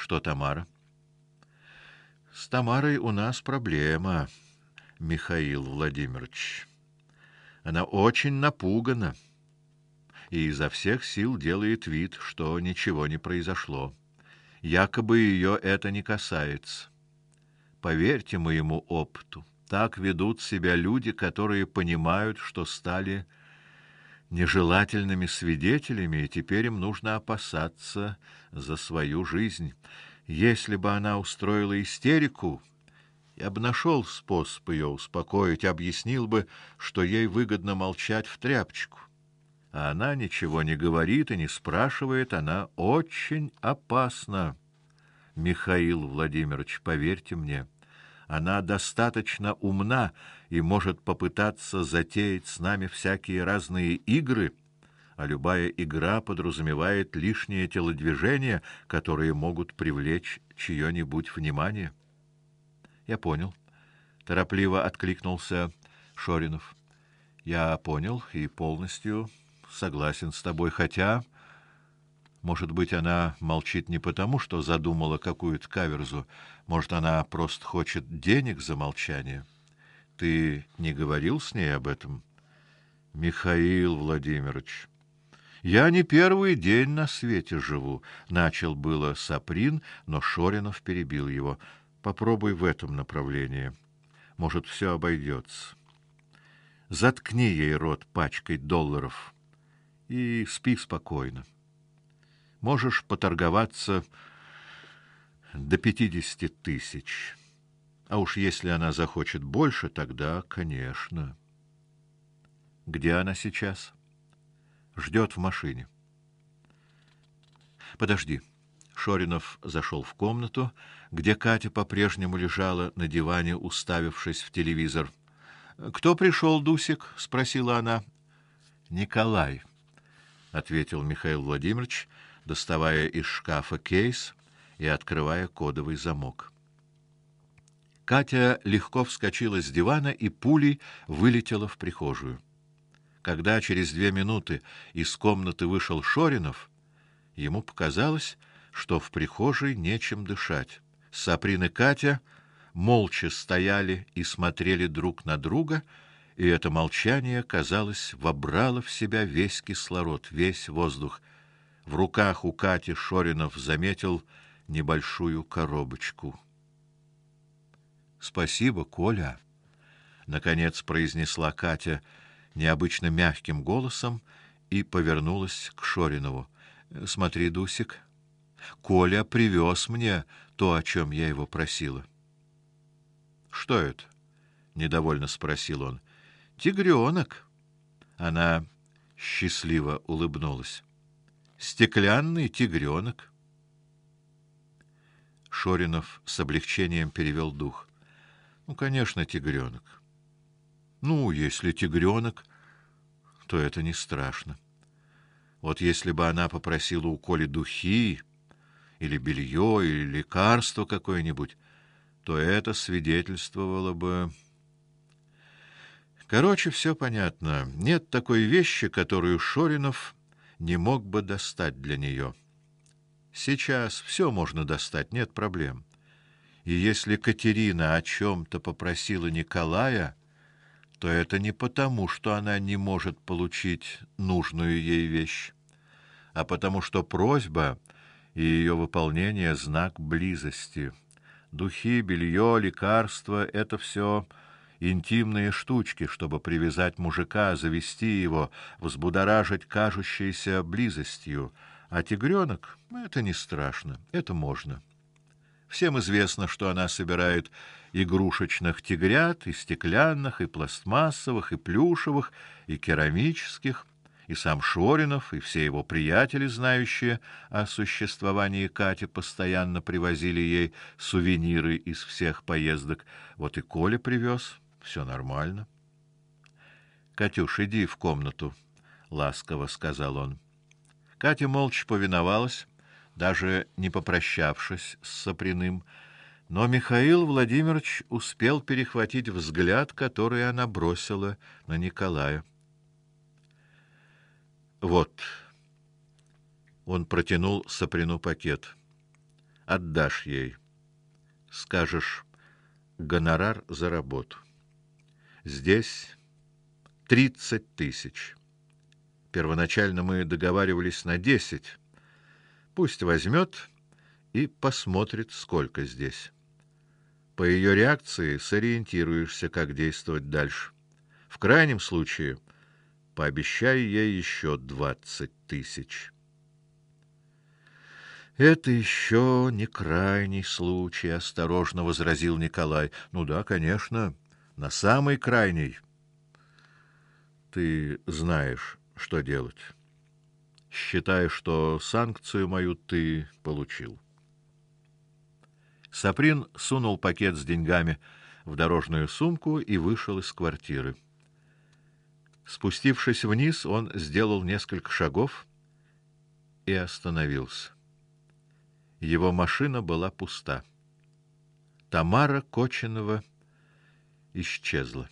Что Тамара? С Тамарой у нас проблема, Михаил Владимирович. Она очень напугана и изо всех сил делает вид, что ничего не произошло. Якобы ее это не касается. Поверьте моему опыту, так ведут себя люди, которые понимают, что стали нежелательными свидетелями, и теперь им нужно опасаться за свою жизнь. Если бы она устроила истерику, я бы нашел способ ее успокоить, объяснил бы, что ей выгодно молчать в тряпочку. А она ничего не говорит и не спрашивает, она очень опасна. Михаил Владимирович, поверьте мне, она достаточно умна и может попытаться затеять с нами всякие разные игры, а любая игра подразумевает лишние телодвижения, которые могут привлечь чье-нибудь внимание. Я понял, торопливо откликнулся Шоринов. Я понял и полностью согласен с тобой, хотя может быть, она молчит не потому, что задумала какую-то каверзу, может, она просто хочет денег за молчание. Ты не говорил с ней об этом, Михаил Владимирович? Я не первый день на свете живу, начал было Саприн, но Шоринов перебил его. Попробуй в этом направлении. Может, все обойдется. Заткни ей рот пачкой долларов и спи спокойно можешь поторговаться до пятидесяти тысяч. А уж если она захочет больше, тогда, конечно. Где она сейчас? Ждет в машине. Подожди. Шоринов зашел в комнату, где Катя по-прежнему лежала на диване, уставившись в телевизор. Кто пришел, Дусик? спросила она. Николай, ответил Михаил Владимирович доставая из шкафа кейс и открывая кодовый замок. Катя легко вскочила с дивана и пулей вылетела в прихожую. Когда через две минуты из комнаты вышел Шоринов, ему показалось, что в прихожей нечем дышать. Саприн и Катя молча стояли и смотрели друг на друга, и это молчание, казалось, вобрало в себя весь кислород, весь воздух. В руках у Кати Шоринов заметил небольшую коробочку. Спасибо, Коля, наконец произнесла Катя необычно мягким голосом и повернулась к Шоринову. Смотри, Дусик, Коля привез мне то, о чем я его просила. Что это? недовольно спросил он. Тигренок. Она счастливо улыбнулась стеклянный тигренок. Шоринов с облегчением перевел дух. Ну, конечно, тигренок. Ну, если тигренок, то это не страшно. Вот если бы она попросила у Коли духи или белье, или лекарство какое-нибудь, то это свидетельствовало бы Короче, все понятно. Нет такой вещи, которую Шоринов не мог бы достать для нее. Сейчас все можно достать, нет проблем. И если Катерина о чем то попросила Николая, то это не потому, что она не может получить нужную ей вещь, а потому что просьба и ее выполнение знак близости. Духи, белье, лекарства это все интимные штучки, чтобы привязать мужика, завести его, взбудоражить кажущейся близостью. А тигренок — это не страшно, это можно. Всем известно, что она собирает игрушечных тигрят, и стеклянных, и пластмассовых, и плюшевых, и керамических, и сам Шоринов, и все его приятели, знающие о существовании Кати, постоянно привозили ей сувениры из всех поездок. Вот и Коля привез все нормально. Катюш, иди в комнату, ласково сказал он. Катя молча повиновалась, даже не попрощавшись с Соприным, но Михаил Владимирович успел перехватить взгляд, который она бросила на Николая. Вот. Он протянул Соприну пакет. отдашь ей. Скажешь: гонорар за работу. Здесь тридцать тысяч. Первоначально мы договаривались на десять. Пусть возьмет и посмотрит, сколько здесь. По ее реакции сориентируешься, как действовать дальше. В крайнем случае пообещай ей еще двадцать тысяч. Это еще не крайний случай, осторожно возразил Николай. Ну да, конечно, на самый крайний. Ты знаешь, что делать. Считай, что санкцию мою ты получил. Саприн сунул пакет с деньгами в дорожную сумку и вышел из квартиры. Спустившись вниз, он сделал несколько шагов и остановился. Его машина была пуста. Тамара Кочинова исчезла.